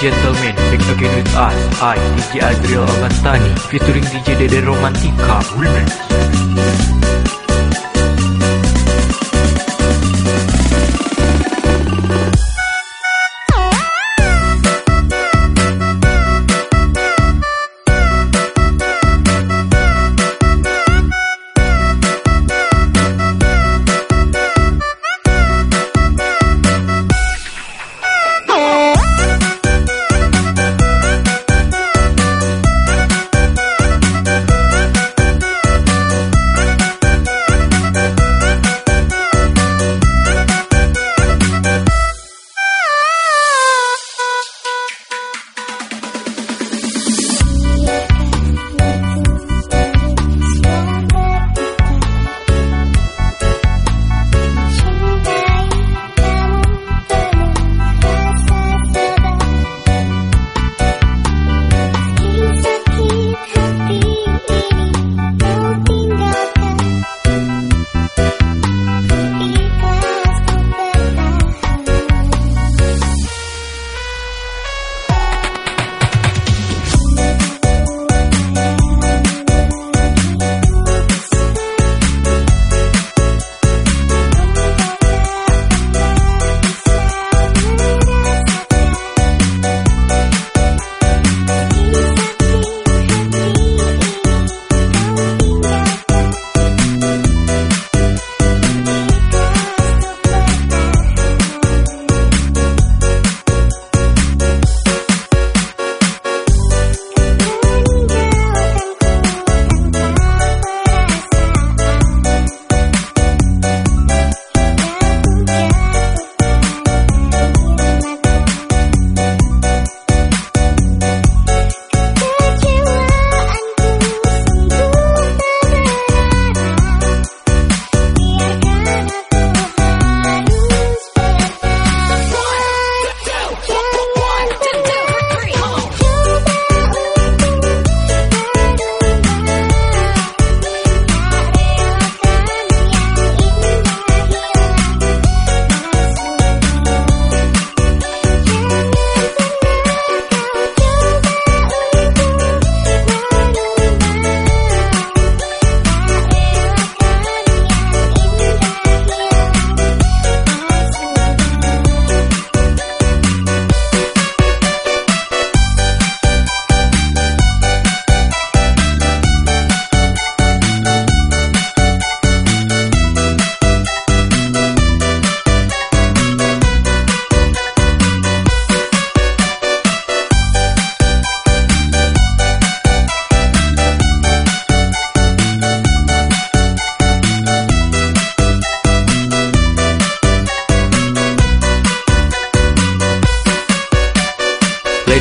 gentlemen, back again with us. I, DJ Adriel Avantani, featuring DJ Dede Romantica. We'll.